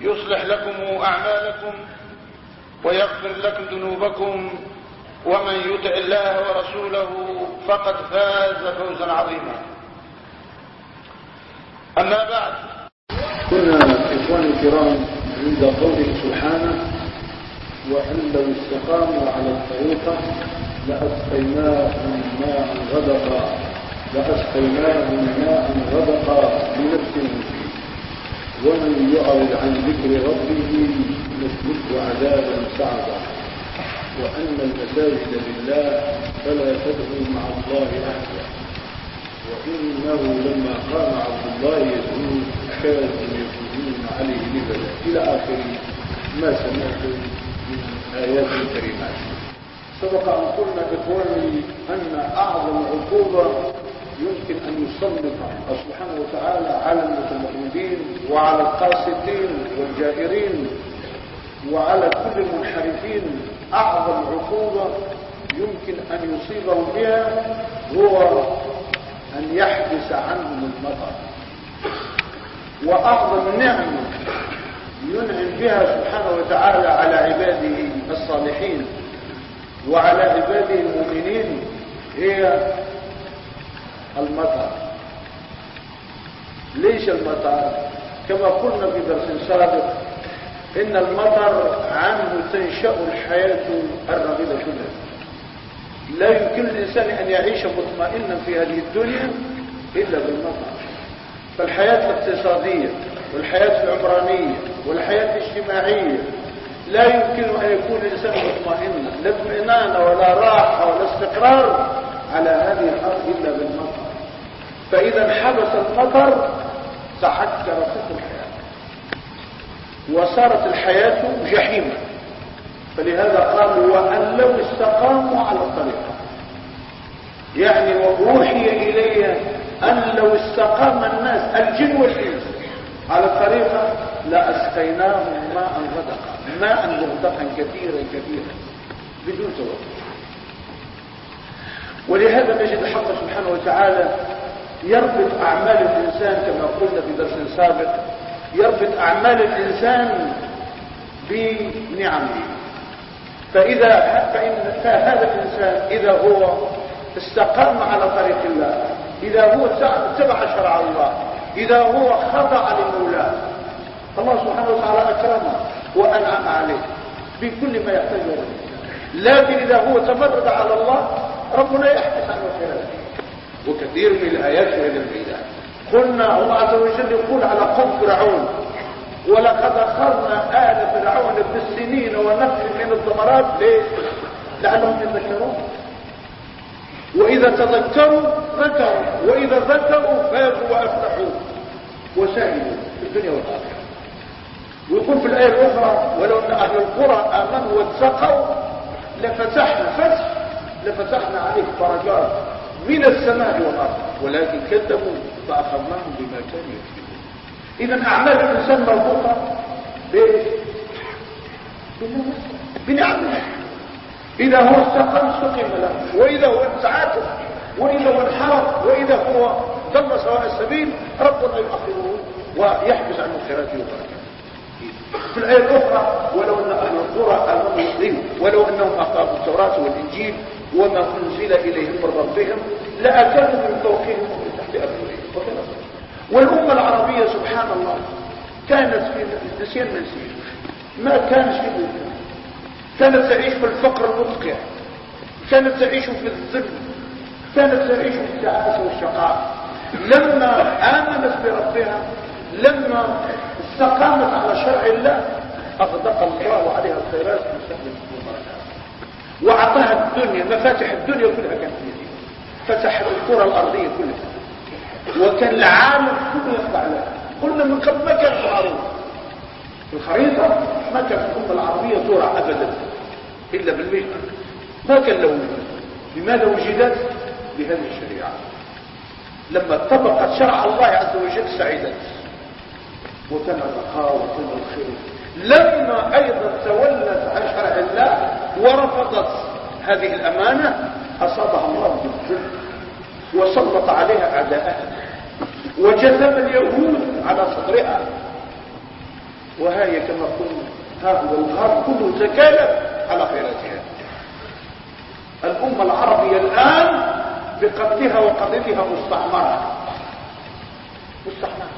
يصلح لكم أعمالكم ويغفر لكم ذنوبكم ومن يطع الله ورسوله فقد فاز فوزا عظيما. أما بعد. كنا إخواني الكرام عند قوله سبحانه وأن لو استقاموا على الطريقة لأسقيناهم ماء غدقا لأسقيناهم ماء غدقا فيه ومن يعرض عن ذكر ربه نسلكه عذابا صعبا. وأن المساجد لله فلا تدعوا مع الله أحدا. وإنه لما قام عبد الله يدعوه كانوا يكونون عليه لبدا. إلى آخر ما سمعت من آيات كريمات. سبق أن قلنا إخواني أن أعظم عقوبة يمكن أن يسلط سبحانه وتعالى على المتمردين وعلى القاسطين والجائرين وعلى كل المنحرفين. أعظم عقوبة يمكن أن يصيبهم بها هو أن يحبس عنهم المطر. وأعظم نعمة ينعم بها سبحانه وتعالى على عباده الصالحين وعلى عباده المؤمنين هي المطر. ليش المطر؟ كما قلنا في درس سابق إن المطر عنه تنشأ الحياة الرغيدة كلها لا يمكن للإنسان أن يعيش مطمئنا في هذه الدنيا إلا بالمطر. فالحياة الاقتصادية والحياة العمرانية والحياة الاجتماعية لا يمكن أن يكون الإنسان مطمئنا. لا اطمئنان ولا راحة ولا استقرار على هذه الأرض إلا بالمطر. فإذا انحبس المطر فوق الحياة. وصارت الحياة جحيما فلهذا قالوا وأن لو استقاموا على الطريقة يعني وأوحي إلي أن لو استقام الناس الجن والإنس على الطريقة لأسقيناهم ماء غدقا. ماء مغدقا كثيرا كثيرا بدون توقف. ولهذا نجد الحق سبحانه وتعالى يربط أعمال الإنسان كما قلنا في درس سابق يربط أعمال الإنسان بنعمه. فإذا فإن فهذا الإنسان إذا هو استقام على طريق الله إذا هو اتبع شرع الله إذا هو خضع لمولاه الله سبحانه وتعالى أكرمه وأنعم عليه بكل ما يحتاج إليه لكن إذا هو تمرد على الله ربنا يحدث عنه خيرا وكثير من الآيات هذا الميدان قلنا الله عز وجل يقول على قوم فرعون ولقد أخذنا آل فرعون بالسنين ونقل من الثمرات. ليه؟ لعلهم يذكرون وإذا تذكروا ذكروا وإذا ذكروا فازوا وأفلحوا. وسعدوا في الدنيا والآخرة. ويقول في الآية الأخرى ولو أن أهل القرى آمنوا واتقوا لفتحنا فتح لفتحنا عليك درجات من السماء والأرض. ولكن كذبوا فأخذناهم بما كانوا يكذبون. إذا أعمال الإنسان مربوطة بإيش؟ بنعمة. إذا هو استقام استقيم له. وإذا هو تعاتف وإذا هو انحرف وإذا هو ضل سواء السبيل ربنا يؤخره ويحبس عنه خيراته وبركاته. في الآية الأخرى ولو أن أهل القرى ولو أنهم أقاموا التوراة والإنجيل وما أنزل إليهم من ربهم لأكلوا من فوقهم ومن تحت أرجلهم. والأمة العربية سبحان الله كانت في نسيان منسية ما كانش في بلدها كانت تعيش في الفقر المدقع كانت تعيش في الذل كانت تعيش في السعادة والشقاء. لما آمنت بربها لما استقامت على شرع الله أغدق الله عليها الخيرات من سهل وأعطاها الدنيا مفاتح الدنيا كلها كانت في يديه فتح الكرة الأرضية كلها. وكان العالم كله يخضع له قلنا من قبل ما كان معروف الخريطة ما كانت الأمة العربية ترى أبدا. إلا بالمهنة ما كان له لماذا وجدت؟ بهذه الشريعة. لما طبقت شرع الله عز وجل سعيدت وكان الرخاء وكان الخير. لما أيضا تولت عن شرع الله ورفضت هذه الأمانة أصابها الله بالذل وسلط عليها اعداءها وجذب اليهود على صدرها. وهي كما قلنا هذا الغرب كله تكالب على خيراتها. الأمة العربية الآن بقتلها وقضيتها مستعمرة. مستعمرة.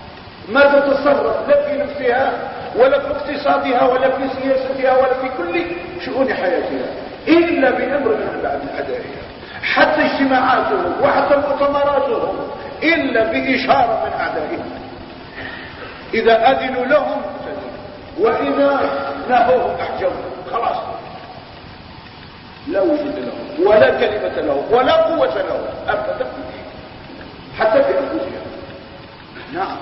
ما تتصرف لا في نفسها ولا في اقتصادها ولا في سياستها ولا في كل شؤون حياتها إلا بأمر من أعدائها حتى اجتماعاتهم وحتى مؤتمراتهم إلا بإشارة من أعدائهم. إذا أذنوا لهم وإذا نهوهم أحجوهم خلاص. لا وجود لهم ولا كلمة لهم ولا قوة لهم أبدا. حتى في أنفسهم. نعم.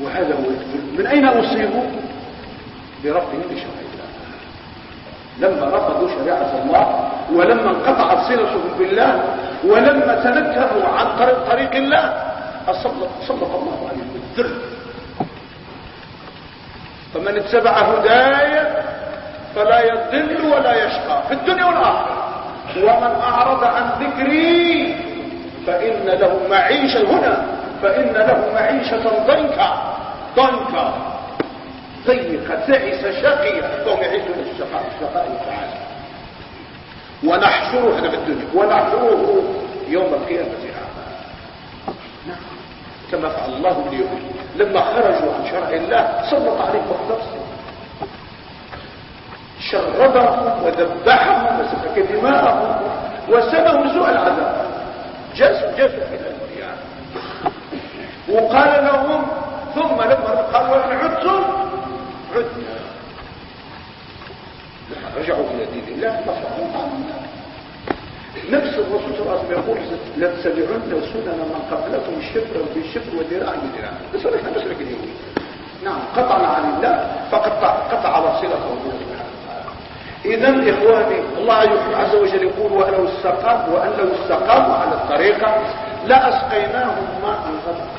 وهذا هو من أين أصيبوا برفضهم لشرع الله. لما رفضوا شريعة الله ولما انقطعت صلتهم بالله ولما تنكروا عن طريق, طريق الله صلت الله عليهم بالذل. فمن اتبع هدايا فلا يضل ولا يشقى في الدنيا والآخرة. ومن أعرض عن ذكري فإن له معيشة هنا. فإن له معيشة ضنكا ضنكا. ضيقة تعس شقية. فهم يعيشون الشقاء الشقاء والسعادة ونحشره هذا في الدنيا. ونحشره يوم القيامة نعم. كما فعل الله باليهود لما خرجوا عن شرع الله سلط عليهم نفسه شردهم وذبحهم وسفك دماءهم وسبهم سوء العذاب. جاسوا جاسوا في وقال لهم ثم لما قالوا ان عدتم عدنا. رجعوا إلى دين الله فصحوا نفس الرسول صلى الله عليه وسلم يقول لتتبعن سنن من قبلكم الشبر بالشبر وذراع بذراع بس إحنا مسلك اليهود نعم قطعنا عن الله فقطع قطع وصلته الله سبحانه اذا إخواني الله عز وجل يقول وان لو استقام وان لو استقاموا على الطريقة لاسقيناهم ماء غدقا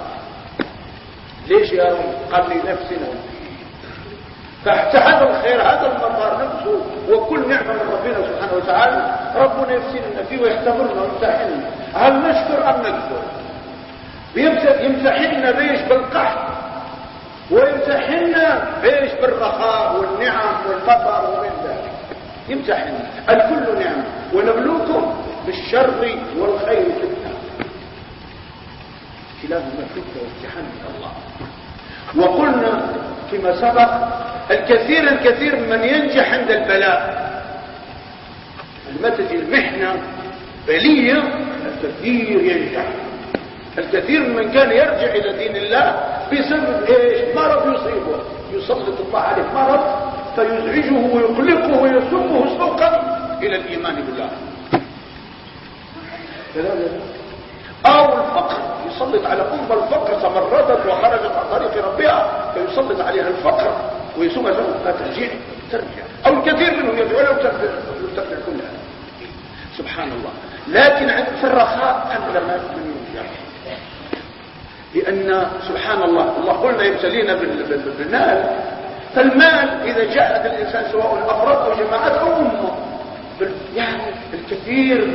ليش يا رب قال لي نفسنا. تحت هذا الخير هذا المطار نفسه وكل نعمة من ربنا سبحانه وتعالى. ربنا يفسدنا فيه ويختبرنا ويمتحننا. هل نشكر أم نكفر؟ يمتحننا بيش بالقحط. ويمتحننا بيش بالرخاء والنعم والمطر ومن ذلك. يمتحننا. الكل نعمة. ونبلوكم بالشر والخير كلاهما فتنة وامتحان من الله. وقلنا فيما سبق الكثير الكثير من ينجح عند البلاء. لما تجي المحنة بلية الكثير ينجح. الكثير من كان يرجع إلى دين الله بسبب إيش؟ مرض يصيبه. يسلط الله عليه مرض فيزعجه ويقلقه ويسبه سوقا إلى الإيمان بالله. أو الفقر. يسلط على أمة الفقر تمردت وخرجت عن طريق ربها فيسلط عليها الفقر ويسمى لا ترجع ترجع أو الكثير منهم يدعو له ترجع كلها سبحان الله لكن في الرخاء قبل ما يرجع لأن سبحان الله الله قلنا يبتلينا بالمال. فالمال إذا جاءت الإنسان سواء أفراد أو جماعات أو أمة يعني الكثير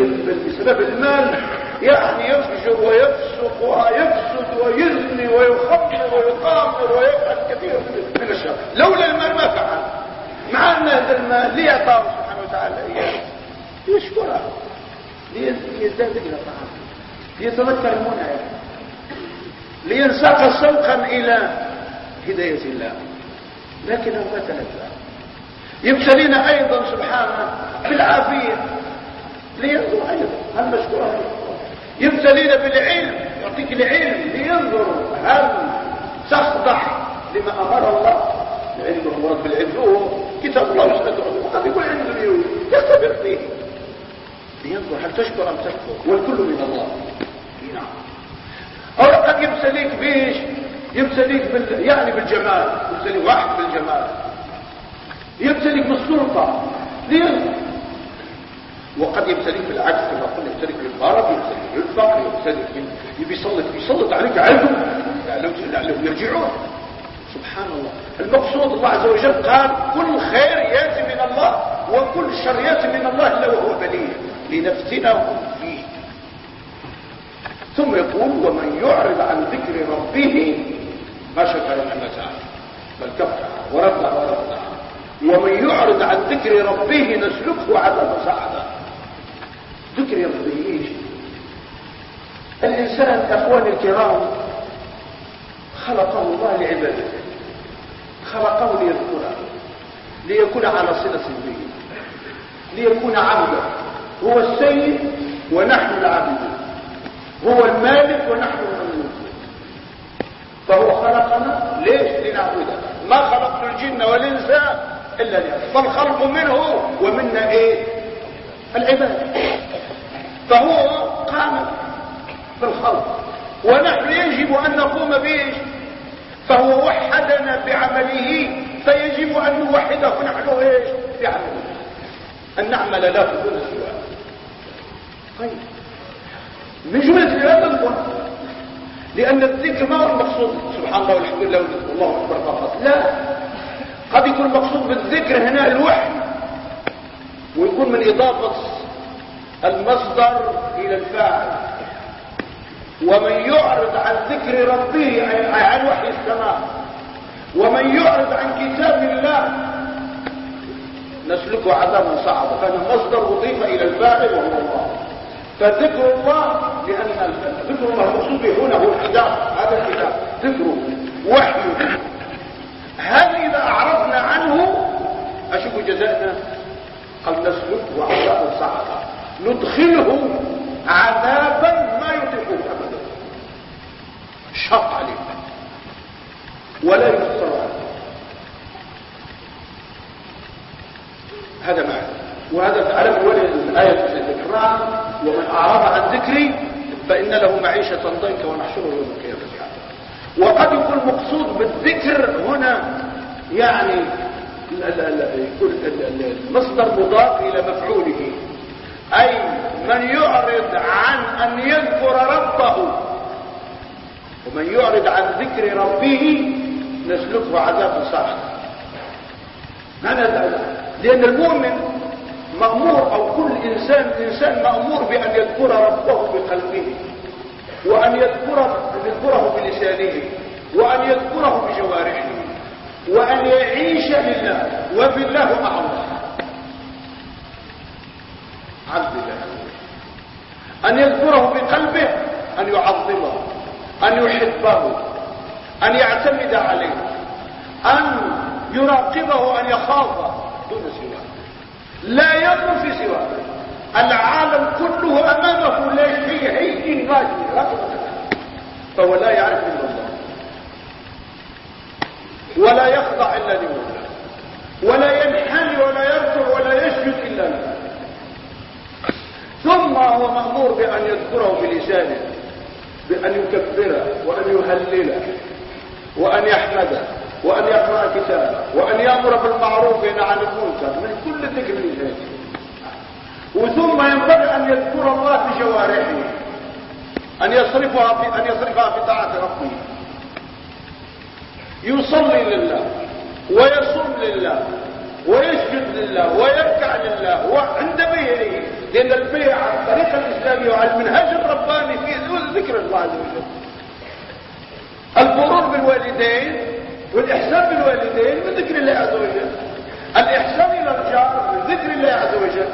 بسبب المال يعني يفجر ويفسق ويفسد ويزني ويخمر ويقامر ويفعل كثير من الشر لولا المال ما فعل. مع أن هذا المال ليعطاه سبحانه وتعالى إياه. ليشكره ليزداد إلى طعام ليتذكر المنعم لينساق سوقا إلى هداية الله. لكنه ما تنزل يبتلينا أيضا سبحانه بالعافية. لينظر أيضا. هل مشكورة يبتلينا بالعلم يعطيك العلم لينظر هل تخضع لما أمر الله. العلم هو بالعلم هو كتاب الله وسنة هذا يقول علم دنيوي يختبر فيه. لينظر هل تشكر أم تشكر والكل من الله. نعم. أو قد يبتليك بإيش؟ يبتليك بال... يعني بالجمال. يبتليك واحد بالجمال. يبتليك بالسلطة. لينظر. وقد يبتليك بالعكس كما قلنا يبتليك بالمرض يبتليك بالفقر يبي يسلط يسلط عليك عدو لعلهم يرجعون. سبحان الله المقصود الله عز وجل قال كل خير يأتي من الله وكل شر يأتي من الله إلا وهو بليه لنفتنهم فيه. ثم يقول ومن يعرض عن ذكر ربه ما شكر نعمته بل كفر ورد ورد. ومن يعرض عن ذكر ربه نسلكه عذاب صعدا ذكر ربه إيش؟ الإنسان إخواني الكرام خلقه الله لعبادته خلقه ليذكره ليكون على صلة به ليكون عبدا هو السيد ونحن العبد هو المالك ونحن المملوك فهو خلقنا ليش؟ لنعبده. ما خلقنا الجن والانسان إلا لأجل فالخلق منه ومنا إيه؟ العبادة. فهو قام بالخلق ونحن يجب أن نقوم به فهو وحدنا بعمله فيجب أن نوحده نحن إيش؟ بعمله. أن نعمل له دون سواه. طيب. من جملة العبادة القرآن لأن الذكر ما هو المقصود. سبحان الله والحمد لله والله أكبر فقط لا. قد يكون المقصود بالذكر هنا الوحي. ويكون من إضافة المصدر إلى الفاعل. ومن يعرض عن ذكر ربه عن وحي السماء. ومن يعرض عن كتاب الله نسلكه عذابا صعبا. فهذا مصدر أضيف إلى الفاعل وهو الله. فذكر الله لأن ذكر الله المقصود هنا هو الكتاب هذا الكتاب ذكره وحي. هل إذا أعرضنا عنه أشوف جزاءنا قال نسلكه عذابا صعبا ندخله عذابا ما يطيقه أبدا. شق عليه ولا يفسر عنه هذا معنى وهذا أول الآية الإكرام ومن أعرض عن ذكري فإن له معيشة ضنكا ونحشره يوم القيامة. وقد يكون مقصود بالذكر هنا يعني المصدر مضاف إلى مفعوله. أي من يعرض عن أن يذكر ربه ومن يعرض عن ذكر ربه نسلكه عذاب صاعد هذا لأن المؤمن مأمور أو كل إنسان إنسان مأمور بأن يذكر ربه بقلبه وأن يذكره, يذكره بلسانه وأن يذكره بجوارحه. وأن يعيش لله وبالله مع الله عبد الله أن يذكره بقلبه أن يعظمه أن يحبه أن يعتمد عليه أن يراقبه أن يخافه. دون سواه. لا ينظر في سواه. العالم كله أمامه لا شيء غادي فهو لا يعرف إلا الله. ولا يخضع إلا لله ولا ينحني ولا يركع ولا يسجد إلا له ثم هو مأمور بأن يذكره بلسانه بأن يكبره وأن يهلله وأن يحمده وأن يقرأ كتابه وأن يأمر بالمعروف وينهى عن المنكر من كل ذكر من وثم ينبغي أن يذكر الله في جوارحه أن يصرفها في أن يصرفها في طاعة ربه. يصلي لله ويصوم لله ويسجد لله ويركع لله وعند بيعه لأن البيع على الطريقة الإسلامية وعلى المنهج الرباني في ذكر الله عز وجل. البرور بالوالدين والإحسان بالوالدين من ذكر الله عز وجل. الإحسان إلى الجار من ذكر الله عز وجل.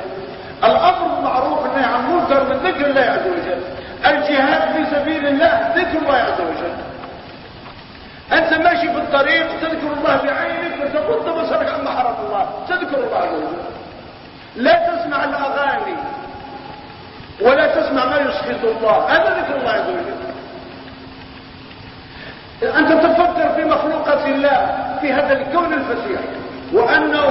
الأمر بالمعروف والنهي عن المنكر من ذكر الله عز وجل. الجهاد في سبيل الله ذكر الله عز وجل. أنت ماشي في الطريق تذكر الله بعينك فتغض بصرك عما حرم الله. تذكر الله عز لا تسمع الأغاني ولا تسمع ما يسخط الله. هذا ذكر الله عز وجل. أنت تفكر في مخلوقات الله في هذا الكون الفسيح. وأنه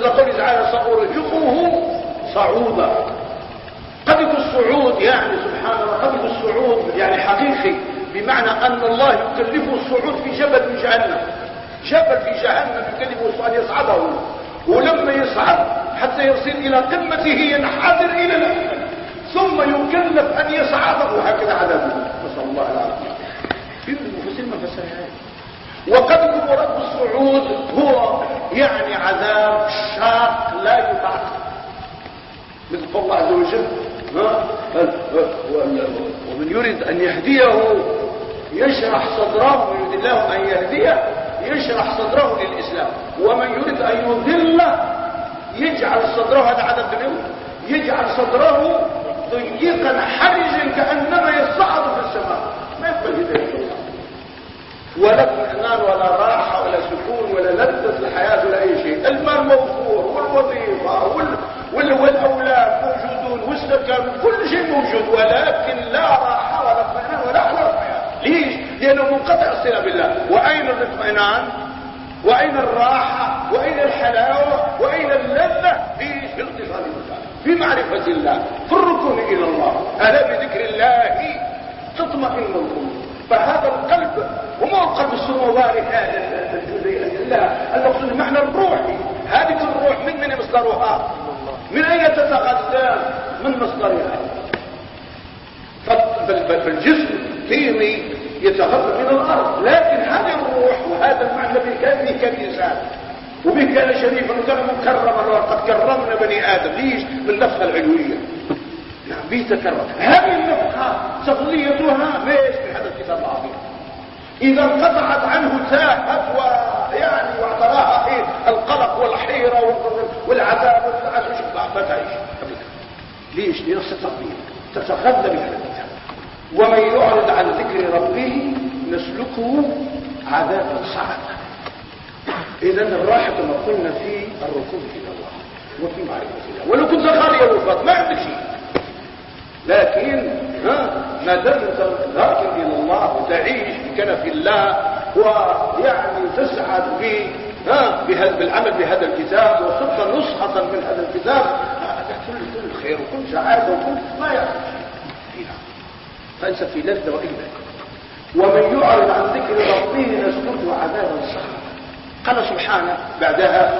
إذا قل تعالى سأرهقه صعودا. يكون الصعود يعني سبحان الله يكون الصعود يعني حقيقي بمعنى أن الله يكلفه الصعود في جبل من جهنم. جبل في جهنم يكلفه أن يصعده. ولما يصعد حتى يصل إلى قمته ينحدر إلى الأسفل ثم يكلف أن يصعده. هكذا عذابه نسأل الله العافية. في المفسر ما فسرها. يكون رب الصعود هو يعني عذاب شاق لا يطاق مثل الله عز وجل ومن يريد أن يهديه يشرح صدره ويريد الله أن يهديه يشرح صدره للإسلام. ومن يريد أن يذله يجعل صدره هذا عدد اليوم يجعل صدره ضيقا حرجا كأنما يصعد في السماء ما يقبل هداية الله ولا اطمئنان ولا راحة ولا سكون ولا لذة الحياة ولا أي شيء المال موفور والوظيفة وال... وال... والأولاد موجودون والسكن كل شيء موجود ولكن لا راحة ولا اطمئنان ولا الحياة ليش؟ لأنه منقطع الصلة بالله وأين الاطمئنان؟ وأين الراحة؟ وأين الحلاوة؟ وأين اللذة؟ في الاتصال بالله في معرفة الله في الركون إلى الله ألا بذكر الله تطمئن القلوب فهذا القلب وما القلب السمواري هذا لا المقصود المعنى الروحي. هذه الروح من من مصدرها من أين تتغذى؟ من مصدرها فالجسم طيني يتغذى من الأرض. لكن هذه الروح وهذا المعنى به كان وبه كان شريفا وكان مكرما وقد كرمنا بني آدم. ليش؟ بالنفخه العلوية. نعم به تكرم هذه النفخه تغذيتها ليش الكتاب العظيم إذا انقطعت عنه تاهت ويعني واعتراها إيه القلق والحيرة والعذاب والتعسف ما تعيش؟ ليش؟ لنفس التقدير تتغذى بهذا الكتاب ومن يعرض عن ذكر ربه نسلكه عذابا صعبا. اذا الراحة كما قلنا في الركوب إلى الله. وفي معرفة الله. ولو كنت خالي الوفاة ما عندك شيء. لكن ها ما دمت راكب إلى الله وتعيش بكنف الله ويعني تسعد ب ها بهذا بالعمل بهذا الكتاب وصرت نسخة من هذا الكتاب هذا كل كل خير وكل سعادة وكل ما يعرف فيها. فانت في لذة وإلا. ومن يعرض عن ذكر ربه نسكته عذابا صعبا قال سبحانه بعدها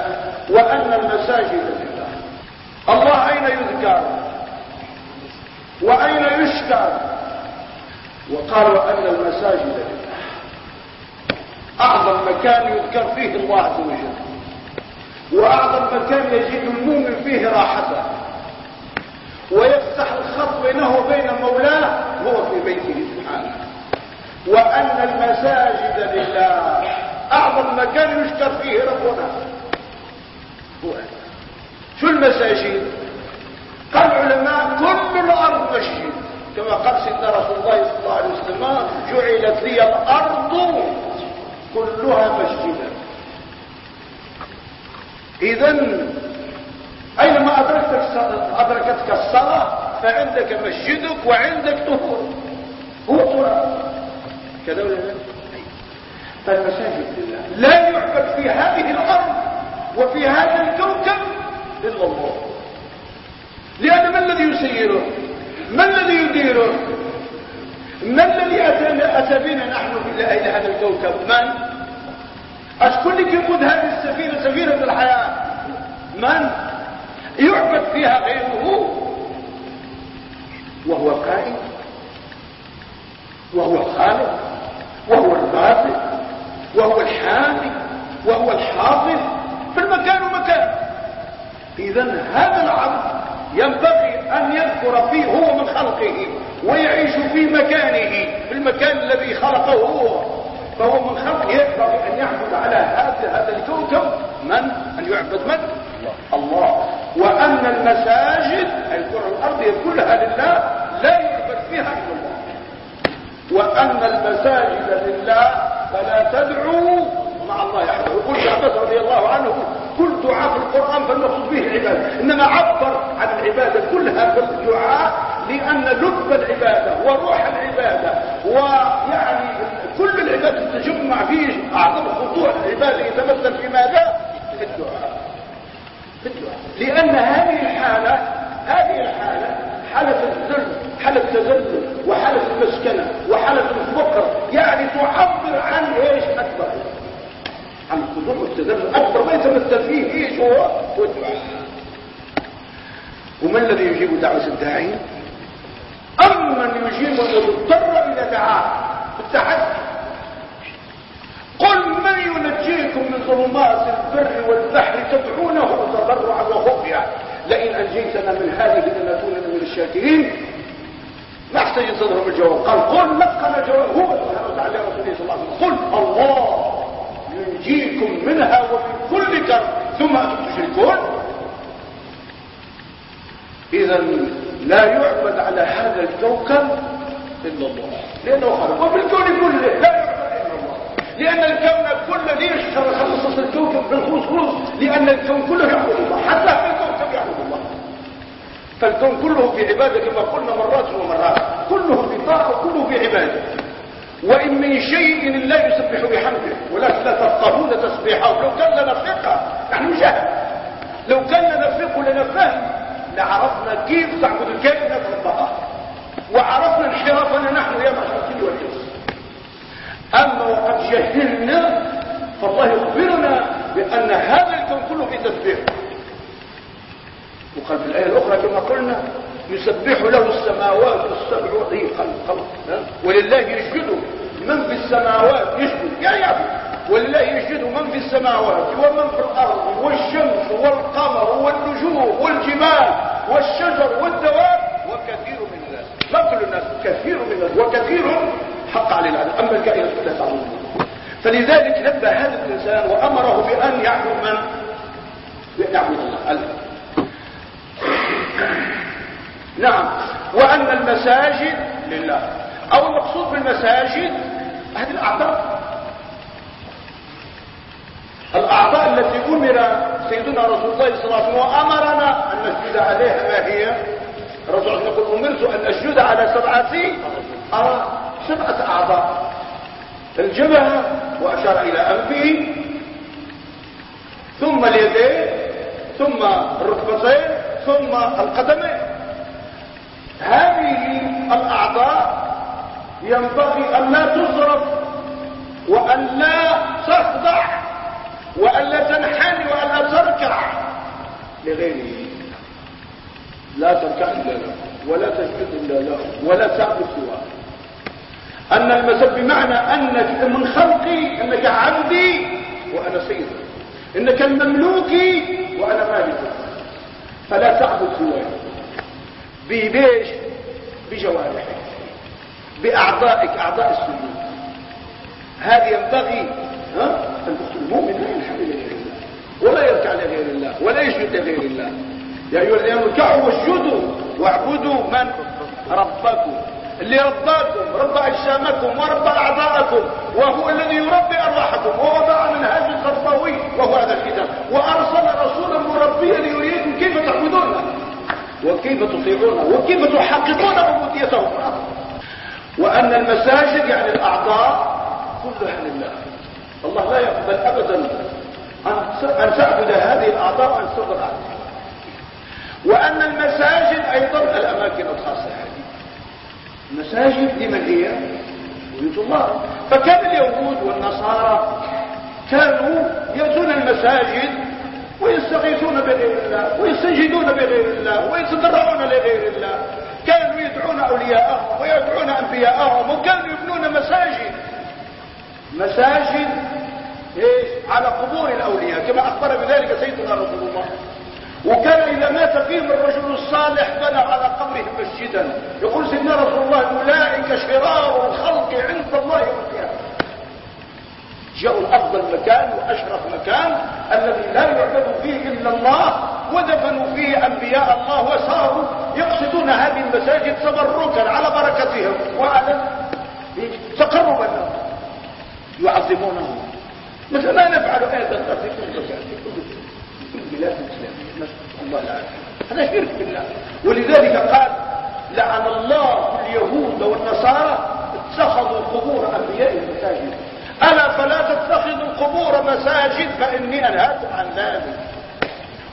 وأن المساجد لله. الله أين يذكر؟ وأين يشكر وقال وأن المساجد لله أعظم مكان يذكر فيه الله عز وجل وأعظم مكان يجد المؤمن فيه راحته ويفتح الخط بينه وبين مولاه هو في بيته سبحانه. وأن المساجد لله أعظم مكان يشكر فيه ربنا. هو شو المساجد؟ قال العلماء كل الأرض مسجد كما قال سيدنا رسول الله صلى الله عليه وسلم جعلت لي الأرض كلها مسجدا. اذا اينما أدركتك أدركتك الصلاة؟ فعندك مسجدك وعندك طهور. هو تراب كذا ولا لا فالمساجد لله لا يعبد في هذه الأرض وفي هذا الكوكب إلا الله. لأن ما الذي يسيره ما الذي يديره ما الذي أتى بنا نحن إلى هذا الكوكب؟ من؟ اشكون اللي يقود هذه السفينة سفينة الحياة. من؟ يعبد فيها غيره. وهو القائد وهو الخالق وهو الرازق وهو الحامي. وهو الحافظ. في المكان ومكان. اذا هذا العبد ينبغي أن يذكر فيه هو من خلقه ويعيش في مكانه في المكان الذي خلقه هو. فهو من خلقه ينبغي أن يعبد على هذا هذا الكوكب من؟ أن يعبد من؟ الله. وأن المساجد الكرة الأرض كلها لله لا يعبد فيها إلا الله. وأن المساجد لله فلا تدعوا مع الله احد يقول عباس رضي الله عنه كل دعاء في القرآن فالمقصود به العبادة. إنما عبر عن العبادة كلها في الدعاء لأن لب العبادة وروح العبادة ويعني كل العبادة تجمع فيه أعظم خطوع العبادة يتمثل في ماذا؟ في الدعاء. في الدعاء. لأن هذه الحالة هذه الحالة حالة الذل حالة التذلل وحالة المسكنة وحالة الفقر يعني تعبر عن إيش اكبر والتذلل اكبر ما يتمثل فيه إيش هو هو الدعاء وما الذي يجيب دعوة الداعين أمن يجيب المضطر إذا دعاه التحدي. قل من ينجيكم من ظلمات البر والبحر تدعونه تضرعا وخفيا؟ لئن أنجيتنا من هذه لنكون من الشاكرين. ما احتاج صدرهم الجواب قال قل لقنا جواب هو سبحانه وتعالى رسوله صلى الله عليه وسلم. قل الله. ينجيكم منها ومن كل كرب ثم أنتم تشركون؟ إذا لا يعبد على هذا الكوكب إلا الله. لأنه خلق. وفي الكون كله لا يعبد إلا الله. لأن الكون كله ليش خصص الكوكب بالخصوص. لأن الكون كله يعبد الله. حتى في الكوكب يعبد الله. فالكون كله في عبادة كما قلنا مرات ومرات. كله في طاعة وكله في عبادة. وإن من شيء لا يسبح بحمده ولكن لا تفقهون تسبيحه. لو كان لنا فقه نحن جهل لو كان لنا فقه لنا فهم لعرفنا كيف تعبد الكائنات ربها وعرفنا انحرافنا نحن يا معشر الجن والانس أما وقد جهلنا فالله يخبرنا بأن هذا الكون كله في تسبيح. وقال في الآية الأخرى كما قلنا يسبح له السماوات السبع هي خلق ولله يسجد من في السماوات يسجد. يا يعبد ولله يسجد من في السماوات ومن في الأرض والشمس والقمر والنجوم والجبال والشجر والدواب وكثير من الناس. لا كل الناس كثير من الناس وكثير حق على العدل أما الكائنات لا تعلمون. فلذلك نبه هذا الإنسان وأمره بأن يعبد من؟ يعبد الله. نعم. وأن المساجد لله. أو المقصود بالمساجد هذه الأعضاء. الأعضاء التي أمر سيدنا رسول الله صلى الله عليه وسلم وأمرنا أن نسجد عليها ما هي؟ الرسول يقول أمرت أن أسجد على سبعة أرى سبعة أعضاء. الجبهة وأشار إلى أنفه. ثم اليدين ثم الركبتين ثم القدمين. هذه الأعضاء ينبغي أن لا تصرف وأن لا تخضع وأن لا تنحني وأن لا تركع لغيره. لا تركع إلا له ولا تسجد إلا له ولا تعبد سواه. أن المذهب بمعنى أنك من خلقي أنك عبدي وأنا سيدي. إنك المملوكي وأنا مالك فلا تعبد سواي ببيش؟ بجوارحك. بأعضائك أعضاء السجود هذه ينبغي ها؟ أن المؤمن لا ينحب لغير الله ولا يركع لغير الله ولا يسجد لغير الله. يا أيها الذين اركعوا واسجدوا واعبدوا من ربكم اللي رباكم رب أجسامكم ورب أعضاءكم وهو الذي يربي أرواحكم ووضع منهاج التربوي وهو هذا الكتاب وأرسل رسولا مربيا ليريكم كيف تعبدونه وكيف تطيعونه وكيف تحققون عبوديته وأن المساجد يعني الأعضاء كلها لله الله. لا يقبل أبدا أن تعبد هذه الأعضاء وأن تفضل عنها وأن المساجد أيضا الأماكن الخاصة. هذه المساجد لمن هي؟ بيوت الله. فكان اليهود والنصارى كانوا يأتون المساجد ويستغيثون بغير الله ويستنجدون بغير الله ويتضرعون لغير الله. كانوا يدعون أولياءهم ويدعون أنبياءهم وكانوا يبنون مساجد. مساجد إيش؟ على قبور الأولياء كما أخبر بذلك سيدنا رسول الله. وكان إذا مات فيهم الرجل الصالح بنى على قبره مسجدا. يقول سيدنا رسول الله أولئك شرار الخلق عند الله يوم القيامة جاءوا أفضل مكان وأشرف مكان الذي لا يعبد فيه إلا الله ودفنوا فيه أنبياء الله وصاروا يقصدون هذه المساجد تبركا على بركتهم وعلى تقربا يعظمونه. مثل ما نفعل أيضا في كل البلاد الإسلامية نسأل الله هذا شرك بالله. ولذلك قال لعن الله اليهود والنصارى اتخذوا قبور أنبيائهم مساجد ألا فلا تتخذوا القبور مساجد؟ فإني أنهاكم عن ذلك.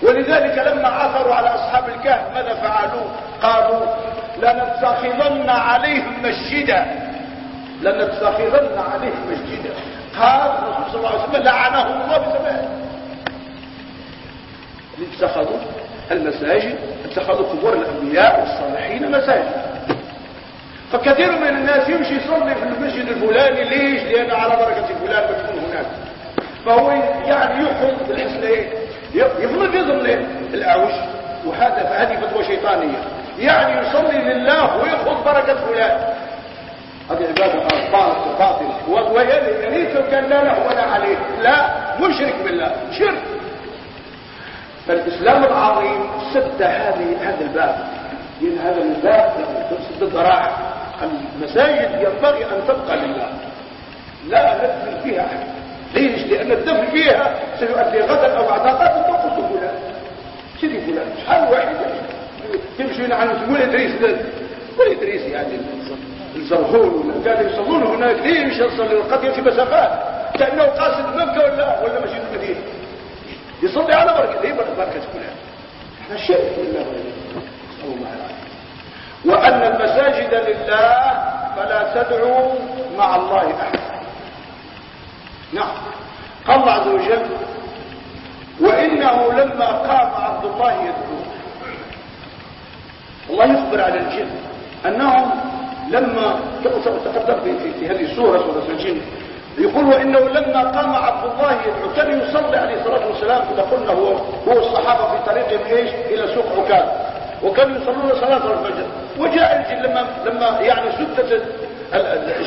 ولذلك لما عثروا على أصحاب الكهف ماذا فعلوا؟ قالوا لنتخذن عليهم مسجدا. لنتخذن عليهم مسجدا. قال الرسول صلى الله عليه وسلم لعنه الله بسبب اتخذوا المساجد اتخذوا قبور الأنبياء والصالحين مساجد. فكثير من الناس يمشي يصلي في المسجد الفلاني. ليش؟ لأن على بركة فلان مدفون هناك. فهو يعني يحفظ بالحسن إيه؟ يفرض يظن الاعوج وهذا فهذه فتوى شيطانية. يعني يصلي لله ويأخذ بركة فلان. هذه عبادة باطل باطل ويلي لو كان لا له ولا عليه. لا مشرك بالله. شرك. فالإسلام العظيم سد هذه هذا الباب. لأن هذا الباب سد الذرائع المساجد ينبغي أن تبقى لله. لا ندفن فيها أحد. ليش؟ لأن الدفن فيها سيؤدي غدا أو بعد غد تقصد فلان. سيدي فلان. شحال واحد. تمشي عن ولا إدريس. ولا إدريس يعني. الزرهون ولا كانوا يصلون هناك. ليش يصلي قد يمشي مسافات؟ كأنه قاصد مكة ولا ولا مسجد المدينة. يصلي على بركة. بركة فلان؟ إحنا شرك بالله الله العافية وأن المساجد لله فلا تدعوا مع الله أحد. نعم. قال الله عز وجل وإنه لما قام عبد الله يدعو. الله يخبر على الجن أنهم لما تقدم في, هذه السورة سورة الجن يقول وإنه لما قام عبد الله يدعو. كان يصلي عليه الصلاة والسلام كما قلنا هو هو الصحابة في طريق إيش؟ إلى سوق عكاظ. وكانوا يصلون صلاة الفجر وجاء الجن لما لما يعني سدت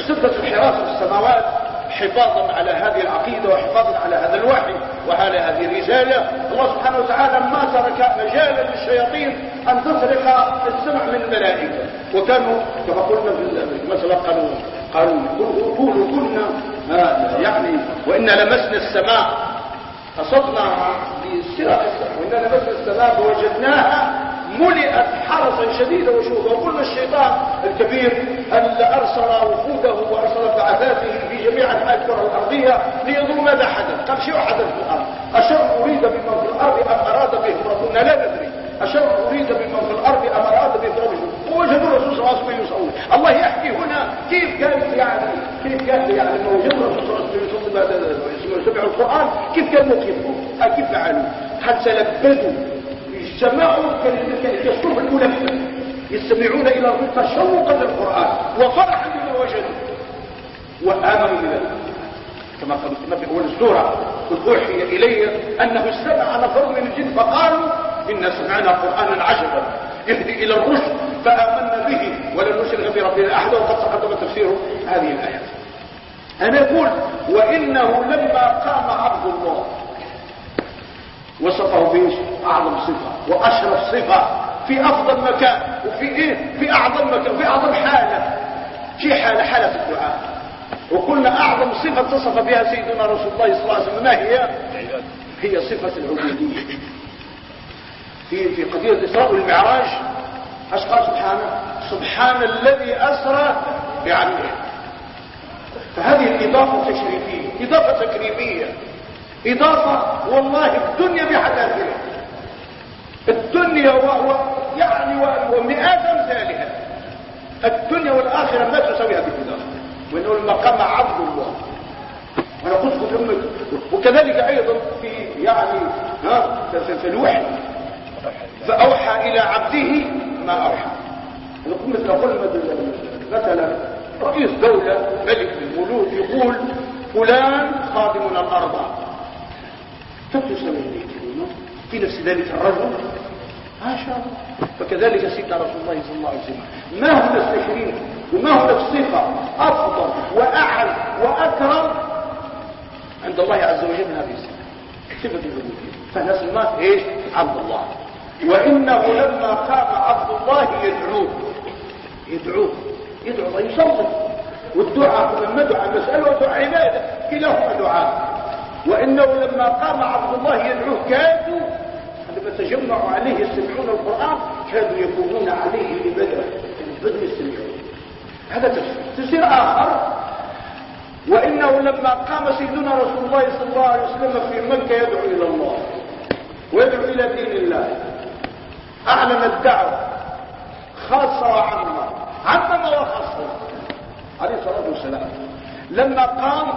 سدت الحراسة في السماوات حفاظا على هذه العقيدة وحفاظا على هذا الوحي وعلى هذه الرسالة. الله سبحانه وتعالى ما ترك مجالا للشياطين أن تسرق السمع من الملائكة. وكانوا كما قلنا في المسألة قالوا قالوا قولوا كنا يعني وإنا لمسنا السماء. قصدناها بسرعة السماء. وإنا لمسنا السماء فوجدناها ملئت حرسا شديدا وشوفا وقلنا الشيطان الكبير اللي ارسل وفوده وارسل بعثاته في جميع انحاء الكره الارضيه لينظروا ماذا حدث قال شو حدث في الأرض اشر اريد بمن في الأرض ام اراد بهم ربنا لا ندري اشر اريد بمن في الأرض ام اراد بهم ربنا ووجدوا الرسول صلى الله عليه وسلم يصلي الله يحكي هنا كيف كان يعني كيف كان يعني انه وجدوا الرسول صلى الله عليه وسلم بعد سمعوا القران كيف كان موقفهم كيف فعلوا هل تلبدوا سمعوا كالصوف الملفت يستمعون إلى الرسول تشوقا للقرآن وفرحا بما وجدوا امنوا بذلك. كما قال في أول السورة قل أوحي إلي أنه استمع نفر من الجن فقالوا إنا سمعنا قرانا عجبا. يهدي إلى الرشد فآمنا به. ولن نشرك بربنا احدا وقد تقدم تفسير هذه الآيات. أنا أقول وإنه لما قام عبد الله وصفه بايش أعظم صفة وأشرف صفة في أفضل مكان وفي إيه؟ في أعظم مكان في أعظم حالة. في حالة؟ حالة الدعاء وقلنا أعظم صفة اتصف بها سيدنا رسول الله صلى الله عليه وسلم. ما هي؟ هي صفة العبودية. في في قضية الاسراء والمعراج إيش قال سبحانه. سبحان الذي أسرى بعبده فهذه الإضافة تشريفية إضافة تكريمية. إضافة والله الدنيا بحذافيرها الدنيا وهو يعني ومئات امثالها الدنيا والآخرة ما تساويها بالإضافة. وانه لما قام عبد الله. وأنا قلت لكم وكذلك أيضا في يعني ها في الوحي. فأوحى إلى عبده ما أوحى. نقول مثل قل مثلا رئيس دولة ملك الملوك يقول فلان خادم الأرض فتسوي في نفس ذلك الرجل. ما شاء الله. فكذلك سيدنا رسول الله صلى الله عليه وسلم. ما هو التشريف وما هو الصفة؟ أفضل وأعلى وأكرم عند الله عز وجل من هذه الصفة. صفة العبودية فنسمى إيش؟ عبد الله. وإنه لما قام عبد الله يدعوه يدعوه يدعو الله يصلي. والدعاء لما دعاء مسألة ودعاء عبادة. كلاهما دعاء. وإنه لما قام عبد الله يدعوه كادوا عندما تجمعوا عليه يستمعون القرآن كادوا يكونون عليه لبدر بدر يستمعون. هذا تفسير. تفسير آخر وإنه لما قام سيدنا رسول الله صلى الله عليه وسلم في مكة يدعو إلى الله ويدعو إلى دين الله. أعلن الدعوة خاصة وعامة عمم وخاصة. عليه الصلاة والسلام. لما قام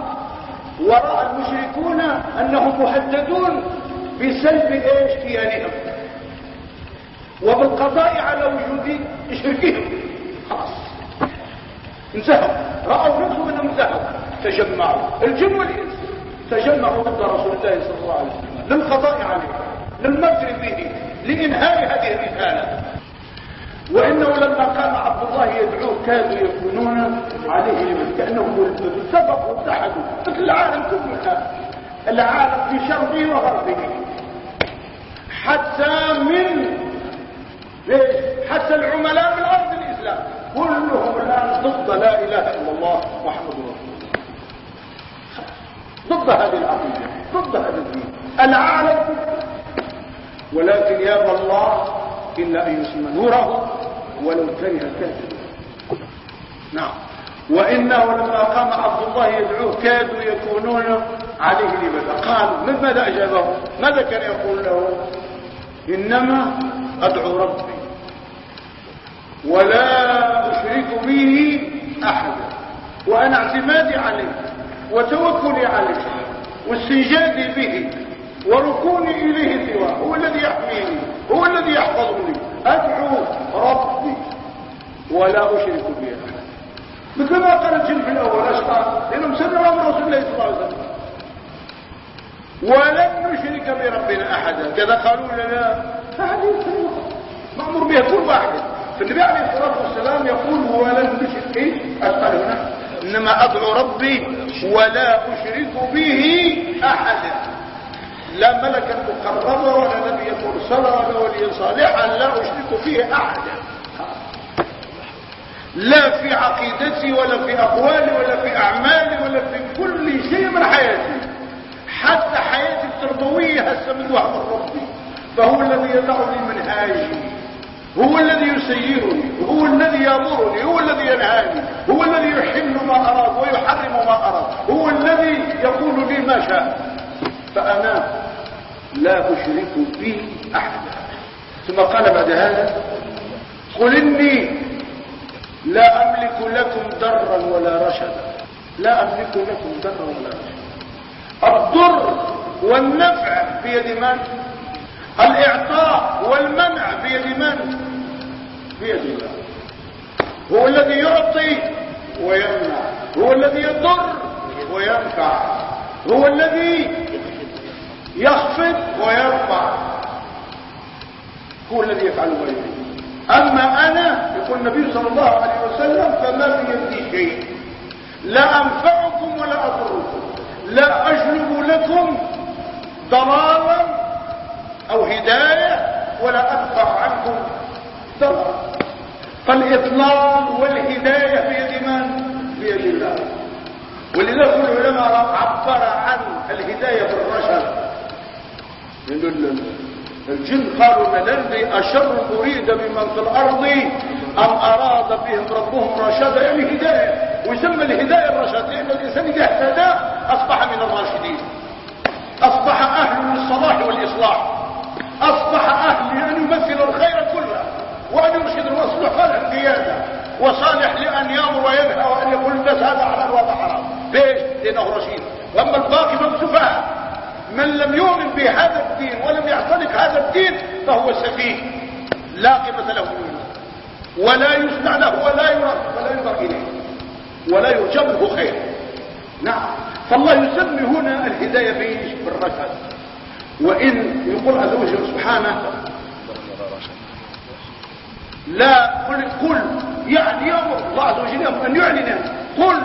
ورأى المشركون أنهم مهددون بسلب إيش؟ كيانهم وبالقضاء على وجود شركهم خلاص. انتهوا رأوا نفسهم أنهم انتهوا تجمعوا. الجن والإنس. تجمعوا ضد رسول الله صلى الله عليه وسلم. للقضاء عليه للمكر به. لإنهاء هذه الرسالة. وإنه لما قام عبد الله يدعوه كانوا يكونون عليه لمن كأنهم اتفقوا واتحدوا. مثل العالم كله العالم في شرقه وغربه. حتى من ليش حتى العملاء من أرض الإسلام. كلهم الآن ضد لا إله إلا الله محمد رسول الله. ضد هذه العقيدة ضد هذا الدين. العالم ولكن يابى الله إلا أن يسمى نوره ولو كره الكافرون نعم. وإنه لما قام عبد الله يدعوه كادوا يكونون عليه لبدا. قالوا من ماذا أجابه ماذا كان يقول له؟ إنما أدعو ربي. ولا أشرك به أحدا. وأنا اعتمادي عليه وتوكلي عليه واستنجادي به. وركوني إليه سواه. هو الذي يحميني. هو الذي يحفظني. أدعو ربي. ولا أشرك به أحدا. مثل ما قال الجن في الأول أشقى. لأنهم سمعوا من رسول الله صلى الله عليه وسلم. ولن نشرك بربنا أحدا. كذا قالوا لنا فهذه مأمور بها كل واحد. فالنبي عليه الصلاة والسلام يقول ولن نشرك إيه أشقى هنا إنما أدعو ربي ولا أشرك به أحدا. لا ملكا مقربا ولا نبيا مرسلا ولا وليا صالحا لا أشرك فيه أحدا. لا في عقيدتي ولا في أقوالي ولا في أعمالي ولا في كل شيء من حياتي. حتى حياتي التربوية هسه من وهم ربي. فهو الذي يضع لي منهاجي. هو الذي يسيرني. هو الذي يامرني. هو الذي ينهاني. هو الذي يحل ما أراد ويحرم ما أراد. هو الذي يقول لي ما شاء. فأنا لا أشرك به أحدا. ثم قال بعد هذا قل إني لا أملك لكم ضرا ولا رشدا. لا أملك لكم ضرا ولا رشدا. الضر والنفع بيد من؟ الإعطاء والمنع بيد من؟ بيد الله. هو الذي يعطي ويمنع. هو الذي يضر وينفع. هو الذي يخفض ويرفع. هو الذي يفعل ما يريد. أما أنا يقول النبي صلى الله عليه وسلم فما في يدي شيء. لا أنفعكم ولا أضركم. لا أجلب لكم ضرارا أو هداية ولا أدفع عنكم ضررا فالإطلال والهداية بيد من؟ بيد الله. ولذلك العلماء عبر عن الهداية بالرشد الجن. قالوا ما ندري أشر أريد بمن في الأرض أم أراد بهم ربهم رشدا يعني هداية. ويسمى الهداية الرشد لأن الإنسان إذا اهتدى أصبح من الراشدين. أصبح أهل للصلاح والإصلاح. أصبح أهل لأن يمثل الخير كله. وأن يرشد المصلح فالهم زيادة وصالح لأن يأمر وينهى وأن يقول الناس هذا حلال وهذا حرام. ليش؟ لأنه رشيد. وأما الباقي فهو من لم يؤمن بهذا الدين ولم يعتنق هذا الدين فهو سفيه. لا قيمة له ولا يسمع له ولا ولا ينظر إليه. ولا يرجى خير. نعم. فالله يسمي هنا الهداية بإيش بالرشد وإن يقول عز وجل سبحانه لا قل قل يعني يأمر الله عز وجل أن يعلن قل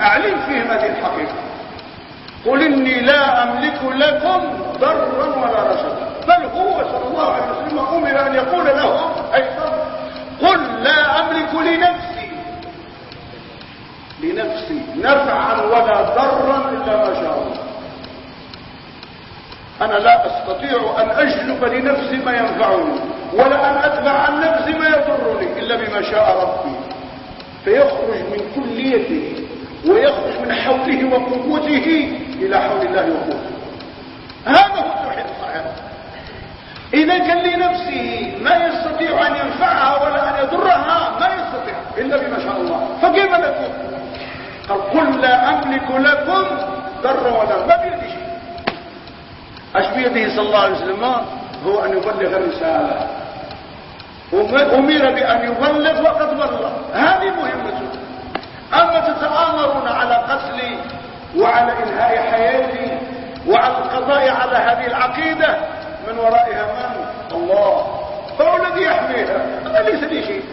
أعلن فيهم هذه الحقيقة. قل إني لا أملك لكم ضرا ولا رشدا. بل هو صلى الله عليه وسلم أمر أن يقول له أيضا قل لا أملك لنفسي. لنفسي نفعا ولا ضرا إلا ما شاء الله. أنا لا أستطيع أن أجلب لنفسي ما ينفعني ولا أن أدفع عن نفسي ما يضرني إلا بما شاء ربي. فيخرج من كليته ويخرج من حوله وقوته إلى حول الله وقوته. هذا هو التوحيد الصحيح. إذا كان لنفسه ما يستطيع أن ينفعها ولا أن يضرها ما يستطيع إلا بما شاء الله. فكيف لكم قال قل لا أملك لكم ضر ولا ما بيدي شيء. إيش بيده صلى الله عليه وسلم هو أن يبلغ الرسالة. أمر بأن يبلغ وقد بلغ. هذه مهمته أما تتآمرون على قتلي وعلى إنهاء حياتي وعلى القضاء على هذه العقيدة؟ من ورائها من؟ الله. فهو الذي يحميها؟ أنا ليس لي شيء.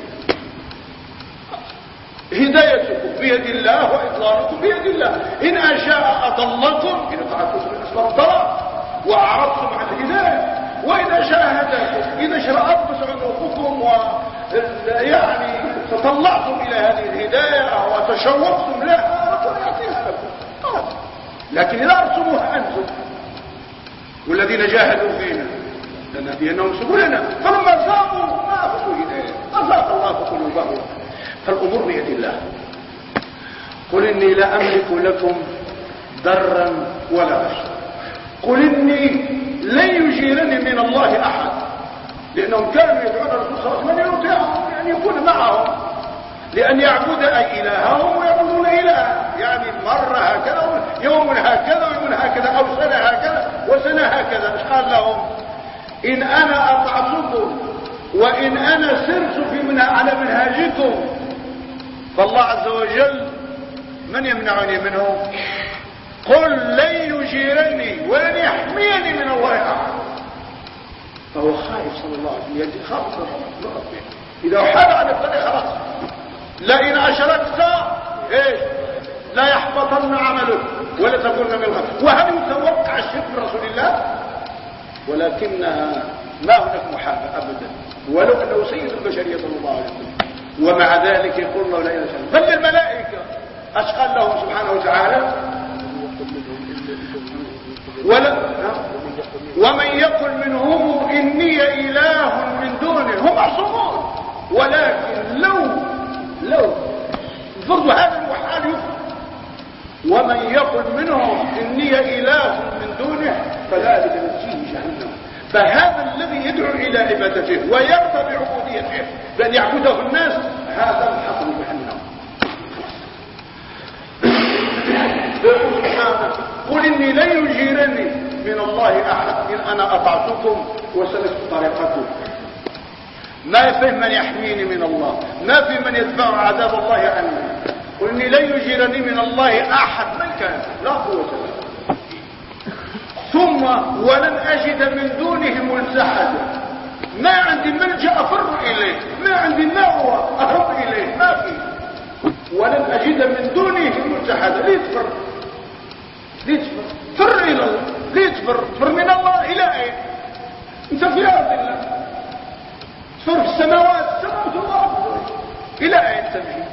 هدايتكم بيد الله وإضلالكم بيد الله. إن أشاء أضلكم إن فعلتكم الإسلام الضلال وأعرضتم عن الهداية. وإن شاء هداكم إذا شرأت عنقكم ويعني تطلعتم إلى هذه الهداية وتشوقتم لها. لكم لكن إذا أرسموها أنتم والذين جاهدوا فينا لنهدينهم سبلنا فلما زاغوا ما أخذوا هداية أزاق الله قلوبهم. فالأمور بيد الله. قل إني لا أملك لكم ضرا ولا رشدا قل إني لن يجيرني من الله أحد. لأنهم كانوا يدعون الرسول صلى الله عليه وسلم يطيعهم يعني يكون معهم. لأن يعبد إلههم ويعبدون إلها يعني مرة هكذا يوم هكذا ويوم هكذا أو سنة هكذا وسنة هكذا. مش قال لهم؟ إن أنا أطعتكم وإن أنا سرت في منها على منهاجكم. فالله عز وجل من يمنعني منه قل لن يجيرني ولن يحميني من الله أحد. فهو خائف صلى الله عليه وسلم. خاف ربه إذا حال على الطريق خلاص. لئن أشركت إيش لا يحبطن عملك ولا تكون من الغفل وهل يتوقع الشرك من رسول الله؟ ولكنها ما هناك محابة أبدا. ولو أنه سيد البشرية صلى الله عليه وسلم. ومع ذلك يقول الله لا إله إلا بل الملائكة أشقال لهم سبحانه وتعالى ولا ومن يقل منهم إني إله من دونه هم معصومون ولكن لو لو فرضوا هذا المحال يفرض ومن يقل منهم إني إله من دونه فذلك نسيه جهنم. فهذا الذي يدعو إلى عبادته ويرضى بعبوديته بأن يعبده الناس هذا الحق جهنم. قل إني لن يجيرني من الله أحد إن أنا أطعتكم وسلكت طريقكم. ما في من يحميني من الله ما في من يدفع عذاب الله عني. قل إني لن يجيرني من الله أحد من كان؟ لا قوة له. ثم ولن أجد من دونه ملتحدا. ما عندي ملجأ أفر إليه ما عندي مأوى اهرب إليه ما في. ولن أجد من دونه ملتحدا. ليه تفر ليه تفر فر إلى الله. ليه تفر تفر من الله إلى اين أنت في أرض الله. في السماوات السماوات الله إلى أين تمشي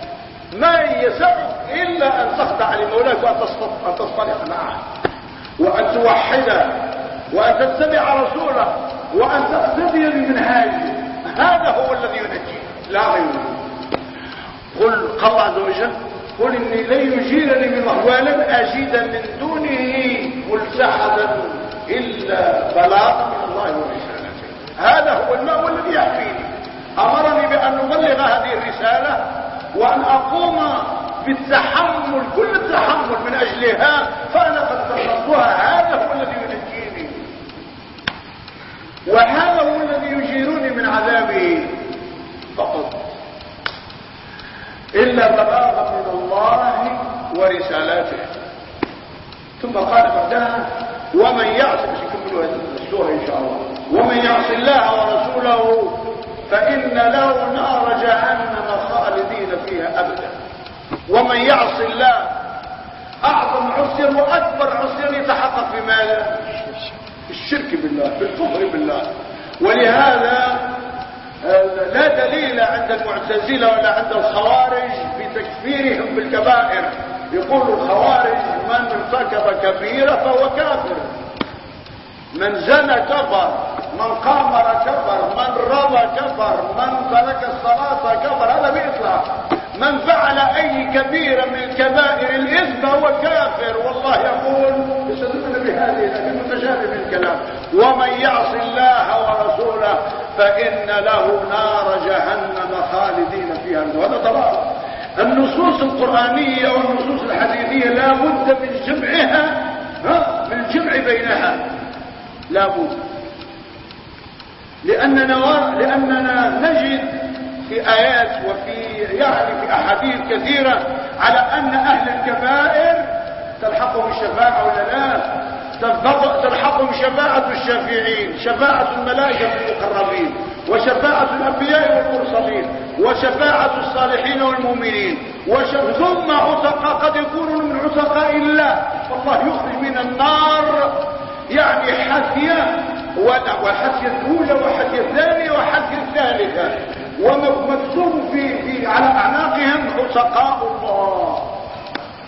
ما يسعك إلا أن تخضع لمولاك وأن تصطلح معه. وأن توحده. وأن تتبع رسوله. وأن تقتدي بمنهاجه. هذا هو الذي ينجي لا غيره. قل قال عز وجل. قل إني لن يجيرني من الله ولن أجد من دونه ملتحدا إلا بلاغا من الله ورسالته هذا هو الماء الذي يحفيني أمرني بأن أبلغ هذه الرسالة وأن أقوم بالتحمل كل التحمل من أجلها فأنا قد بلغتها هذا هو الذي ينجيني. وهذا هو الذي يجيرني من عذابه. فقط. إلا بلاغا من الله ورسالاته. ثم قال بعدها ومن يعص مش يكملوا هذه السورة إن شاء الله. ومن يعص الله ورسوله فإن له نار جهنم خالدين فيها أبدا. ومن يعص الله أعظم عصير وأكبر عصير يتحقق في ماذا؟ الشرك بالله بالكفر بالله. ولهذا آه، لا دليل عند المعتزلة ولا عند الخوارج بتكفيرهم بالكبائر. يقول الخوارج من ارتكب كبيرة فهو كافر. من زنى كفر من قامر كفر من رضى كفر من ترك الصلاة كفر هذا بإطلاق من فعل أي كبيرة من الكبائر الإثم فهو كافر. والله يقول يستدلون بهذه لكن متشابه الكلام. ومن يعص الله ورسوله فإن له نار جهنم خالدين فيها. وهذا ضلال النصوص القرآنية والنصوص الحديثية لا بد من جمعها ها من الجمع بينها. لا بد. لأننا, لأننا نجد في آيات وفي يعني في أحاديث كثيرة على أن أهل الكبائر تلحقهم الشفاعة ولا لا؟ تلحقهم شفاعة الشافعين شفاعة الملائكة المقربين وشفاعة الأنبياء والمرسلين وشفاعة الصالحين والمؤمنين ثم عتقاء قد يكونون من عتقاء الله. والله يخرج من النار يعني حثية وحثية الأولى وحثية الثانية وحثية الثالثة. ومكتوب في, في على أعناقهم عتقاء الله.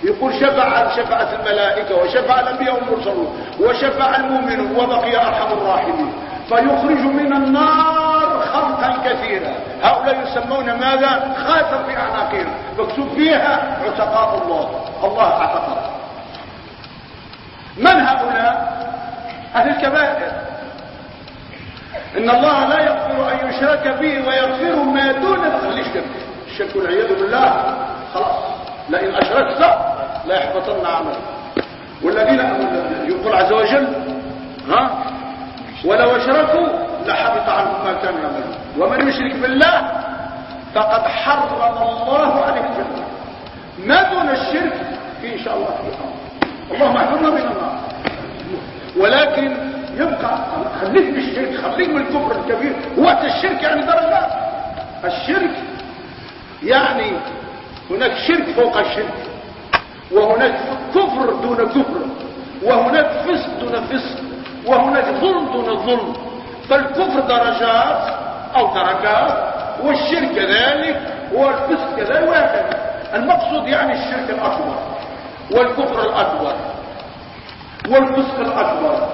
يقول شفع شفعت الملائكة وشفع الأنبياء والمرسلون وشفع المؤمنون وبقي أرحم الراحمين. فيخرج من النار خلقا كثيرا. هؤلاء يسمون ماذا؟ خاتم في أعناقهم. مكتوب فيها عتقاء الله. الله اعتقى من هؤلاء؟ أهل الكبائر. إن الله لا يغفر أن يشرك به ويغفر ما دون ذلك الشرك الشرك والعياذ بالله. خلاص. لئن أشركت لا يحبطن عملك. والذين يقول عز وجل ها؟ ولو أشركوا لحبط عنهم ما كانوا يعملون. ومن يشرك بالله فقد حرم الله عليه الجنة ما دون الشرك في إن شاء الله في اللهم احفظنا من النار ولكن يبقى خليك بالشرك خليك من الكفر الكبير. وقت الشرك يعني درجات. الشرك يعني هناك شرك فوق الشرك وهناك كفر دون كفر وهناك فسق دون فسق وهناك ظلم دون ظلم. فالكفر درجات أو درجات والشرك كذلك والفسق كذلك وهكذا. المقصود يعني الشرك الأكبر والكفر الأكبر والفسق الأكبر.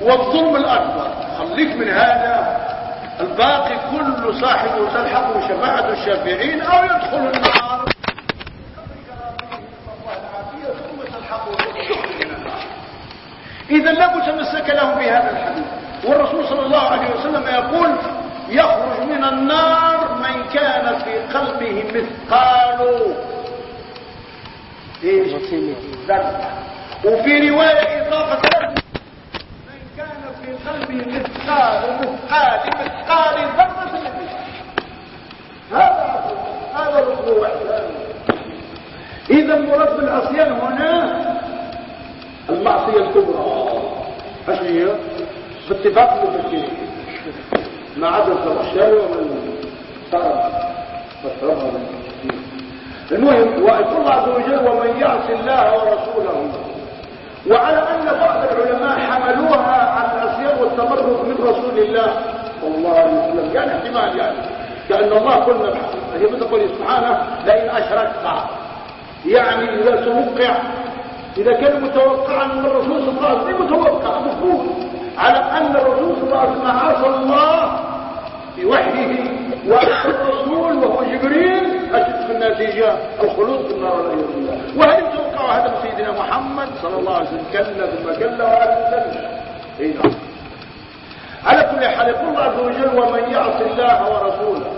والظلم الأكبر. خليك من هذا. الباقي كل صاحبه تلحقه شفاعة الشافعين أو يدخل النار. إذا لا تمسك له بهذا الحديث. والرسول صلى الله عليه وسلم يقول يخرج من النار من كان في قلبه مثقال إيش وفي رواية إضافة قلبه مثقال مثقال مثقال ذرة هذا هذا الركوع إذا مراد بالعصيان هنا المعصية الكبرى. إيش هي؟ باتفاق المفكرين ما عدا الزمخشري ومن صار المهم ويقول الله عز وجل ومن يعص الله ورسوله وعلى أن بعض العلماء حملوها والتمرد من رسول الله. صلى الله. يعني احتمال يعني. كأن الله قلنا هي بتقول سبحانه لئن أشركت. يعني إذا توقع إذا كان متوقعا من الرسول صلى الله عليه وسلم متوقع مفروض على أن الرسول صلى الله عليه وسلم عاصى الله بوحيه والرسول وهو جبريل أجد في النتيجة الخلود في النار والعياذ بالله. وهل يتوقع هذا سيدنا محمد صلى الله عليه وسلم كلا ثم كلا وهذا اي نعم. على كل حال يقول الله عز وجل ومن يعص الله ورسوله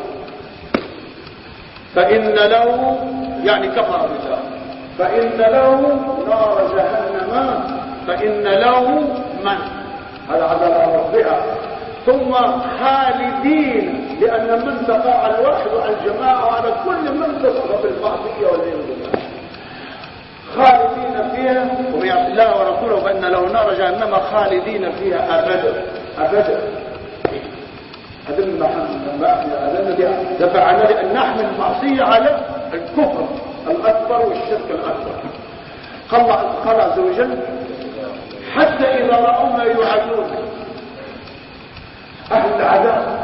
فإن له يعني كفر بالله. فإن له نار جهنم فإن له من؟ هذا عذاب ربها. ثم خالدين لأن من تقع على الواحد وعلى الجماعة وعلى كل من تصف بالمعصية والعياذ خالدين فيها ومن يعص الله ورسوله فإن له نار جهنم خالدين فيها أبدا. أبدا. هذا الذي دفعنا لأن نحمل المعصية على الكفر الأكبر والشرك الأكبر. قال عز وجل حتى إذا رأوا ما يوعدون. أهل العذاب.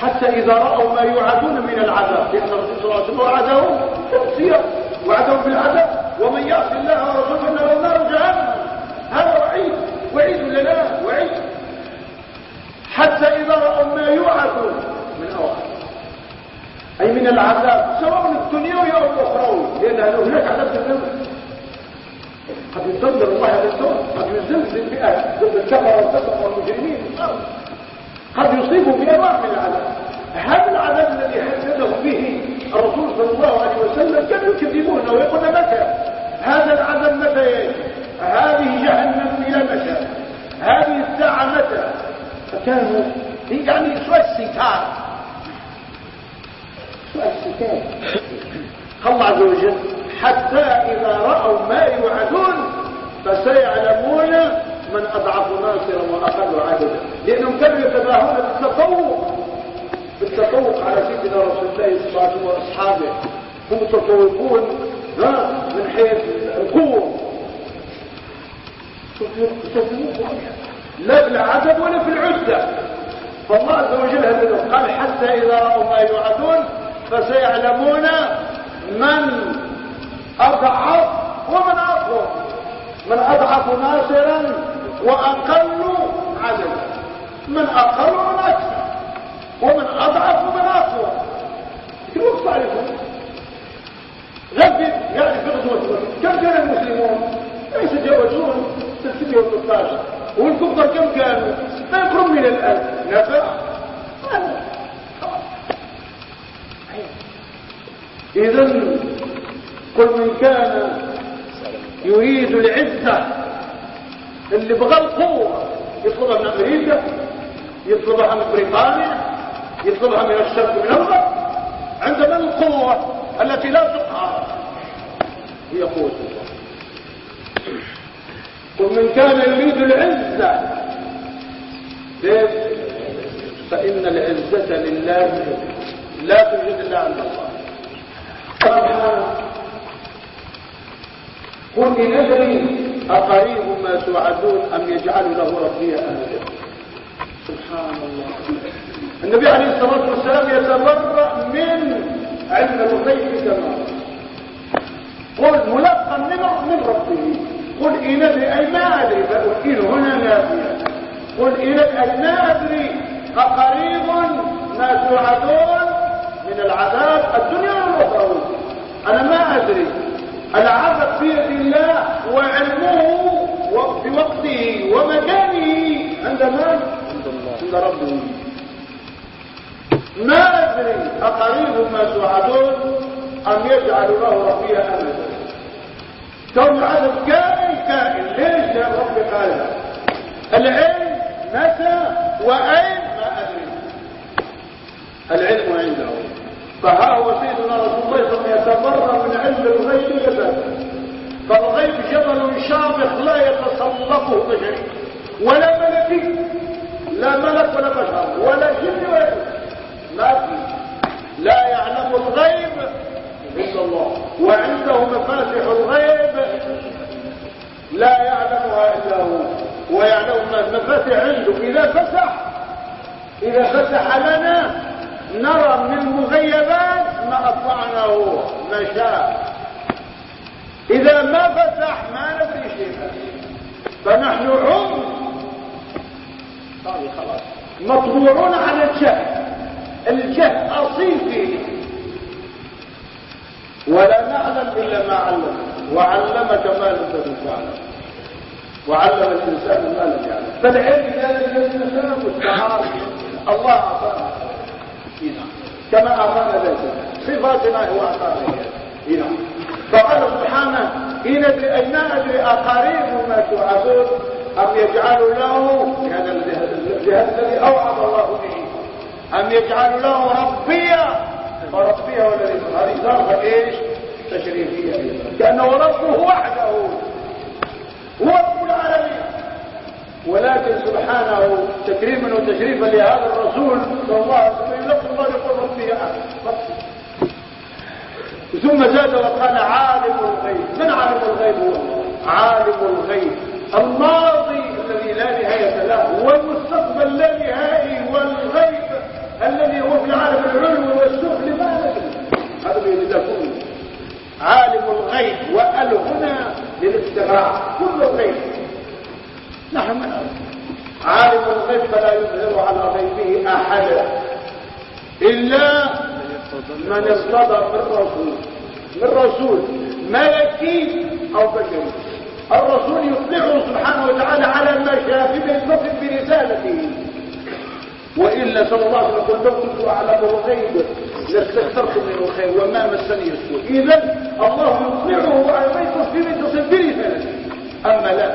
حتى إذا رأوا ما يوعدون من العذاب. لأن الرسول صلى الله عليه وسلم وعدهم تفسير وعدهم بالعذاب. ومن يعص الله ورسوله فإنه نار جهنم هذا وعيد. وعيد لنا. وعيد. حتى إذا رأوا ما يوعدون من أوعد. أي من العذاب. سواء الدنيوي أو الأخروي لأن هناك عذاب الدنيا. قد يصدر الله هذا الدور قد يزلزل بأهل ضد الكفر والكفر والمجرمين. قد يصيبوا بأنواع من العذاب. هذا العذاب الذي حدده به الرسول صلى الله عليه وسلم كانوا يكذبونه ويقولون متى؟ هذا العذاب متى هذه جهنم إلى متى؟ هذه الساعة متى؟ فكانوا يعني سؤال ستار سؤال ستار الله عز وجل حتى إذا رأوا ما يوعدون فسيعلمون من أضعف ناصرا وأقل عددا. لأنهم كانوا يتباهون بالتفوق. بالتفوق على سيدنا رسول الله صلى الله عليه وسلم وأصحابه. هم متفوقون من حيث القوة. لا في العدد ولا في العدة فالله عز وجل قال حتى إذا رأوا ما يوعدون فسيعلمون من أضعف ومن أقوى من أضعف ناصرا وأقل عددا من أقل ومن أكثر ومن أضعف ومن أقوى. كيف تعرفون غير يعني في غزوة كم كان المسلمون؟ ليس جاوزون 613 والكفار كم كانوا ما يقرب من الآن. نفع إذا كل من كان يريد العزة اللي بغى القوة يطلبها من أمريكا يطلبها من بريطانيا يطلبها من الشرق من الغرب عندنا القوة التي لا تقهر هي قوة الله ومن كان يريد العزة فإن العزة لله لا توجد إلا عند الله. قل إن أدري أقريب ما توعدون أم يجعل له ربي أمدا. سبحان الله. النبي عليه الصلاة والسلام يتبرأ من علم الغيب كما قل ملقا من ربه. قل أدري أي ما أدري فأكيد هنا نافية قل إن أدري ما أدري أقريب ما توعدون من العذاب الدنيا والأخرى. أنا ما أدري. العبد بيد الله وعلمه بوقته ومكانه. عند من؟ عند ربه. ما أدري. أقريب ما توعدون أم يجعل له ربي أمدا؟ كون العدد كائن كائن. ليش يا رب قال؟ العلم متى وأين؟ ما أدري. العلم عنده. فها هو سيدنا رسول الله صلى الله عليه وسلم يتبرى من علم الغيب لذاته شامخ لا يتصلبه بشري ولا ملكي. لا ملك ولا بشر ولا جن ولا ما في. لا يعلم الغيب إلا الله. وعنده مفاتح الغيب لا يعلمها إلا هو. ويعلم المفاتح عنده. إذا فتح إذا فتح لنا نرى من المغيبات ما أطلعناه ما شاء. إذا ما فتح ما ندري شيئا فنحن عم. طيب، مطبوعون على الجهل. الجهل أصيل فيه. ولا نعلم إلا ما علم. وعلمك ما لم تكن تعلم. وعلم الإنسان ما لم يعلم. فالعلم لا الإنسان والتعارف الله أعطانا. كما أعطانا ذلك. صفاتنا هو أعطانا. هنا فقال سبحانه إن أدري أي ما أدري أقاريب ما توعدون أم يجعل له هذا الذي أوعد الله به. أم يجعل له ربيا فربيا والذي هذه صارت إيش تشريفية كأنه ربه وحده هو رب العالمين. ولكن سبحانه تكريما وتشريفا لهذا الرسول صلى الله عليه وسلم لفظ الله يقول ربي أحد ثم زاد وقال عالم الغيب. من عالم الغيب هو عالم الغيب. الماضي الذي لا نهاية له والمستقبل لا نهائي والغيب الذي هو في عالم العلو والسفل ما هذا اللي تكون عالم الغيب وقال هنا كل الغيب. نحن عالم الغيب فلا يظهر على غيبه احدا إلا من ارتضى من رسول. من رسول. ملكي أو بشري الرسول يطلعه سبحانه وتعالى على ما شاء يتصف برسالته. وإلا صلى الله عليه وسلم لو كنت أعلم الغيب لاستكثرت من الخير وما مسني السوء. إذا الله يطلعه على ما يتصف برسالته أما لا.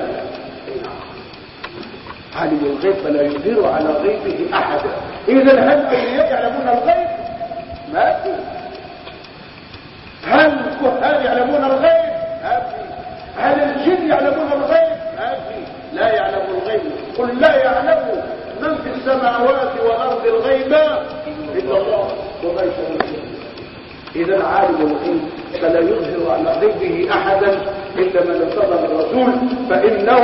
عالم الغيب فلا يظهر على غيبه أحدا إذا هل الأولياء يعلمون الغيب؟ ما في. هل الكهان يعلمون الغيب؟ ما في. هل الجن يعلمون الغيب؟ ما في. لا يعلم الغيب. قل لا يعلم من في السماوات والارض الغيب إلا الله. وما يشاء إذا عالم الغيب فلا يظهر على غيبه أحدا إلا من ارتضى الرسول فإنه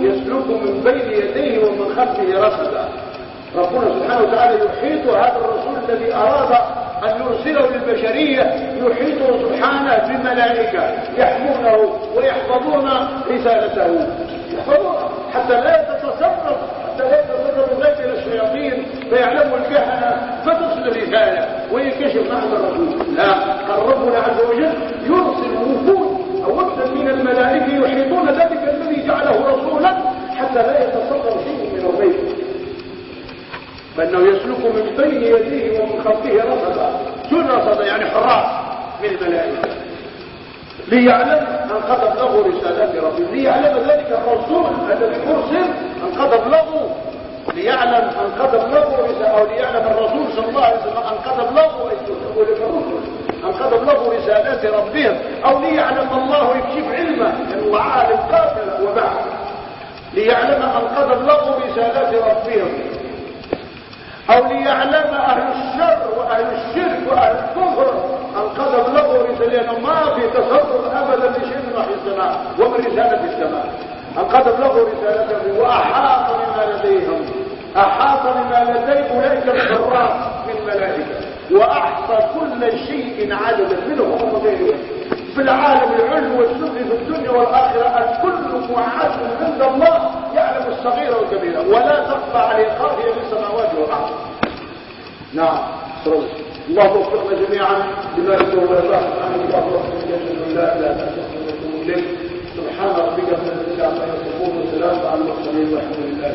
يسلك من بين يديه ومن خلفه رصدا ربنا سبحانه وتعالى يحيط هذا الرسول الذي أراد أن يرسله للبشرية يحيطه سبحانه بملائكة يحمونه ويحفظون رسالته. حتى لا يتصرف حتى لا يتصرف إلى الشياطين فيعلموا الكهنة فتصل الرسالة وينكشف معنى الرسول لا ربنا عز وجل يرسل وفود أو وفدا من الملائكة يحيطون ذلك الذي جعله رسولا حتى لا يتصرف شيء من الغيب. فإنه يسلك من بين يديه ومن خلفه رصدا. شو رصدا يعني حراس من الملائكة. ليعلم ان قد ابلغوا رسالات ربه. ليعلم ذلك الرسول الذي أرسل ان قد ابلغوا ليعلم ان قد رسالة أو ليعلم الرسول صلى الله عليه وسلم ان قد ابلغوا الرسل ان قد ابلغوا رسالات ربهم أو ليعلم الله يكشف علمه ان الله عالم قابل وبعد ليعلم ان قد ابلغوا رسالات ربهم. أو ليعلم أهل الشر وأهل الشرك وأهل الكفر قد ابلغوا رسالة ما في تصرف ابدا لشيء من السماء ومن رسالة السماء. قد ابلغوا رسالته وأحاط بما لديهم. أحاط بما لدي أولئك الحراس من ملائكة. وأحصى كل شيء عددا منهم. وغيرهم في العالم العلم والسفل في الدنيا والآخرة الكل معاد عند الله يعلم الصغير والكبير. ولا تخفى عليه خافية في السماوات والأرض. نعم. الله وفقنا جميعا بما يرضى ويرضى سبحانه الله سبحان ربك رب العزة عما يصفون وسلام على المرسلين والحمد لله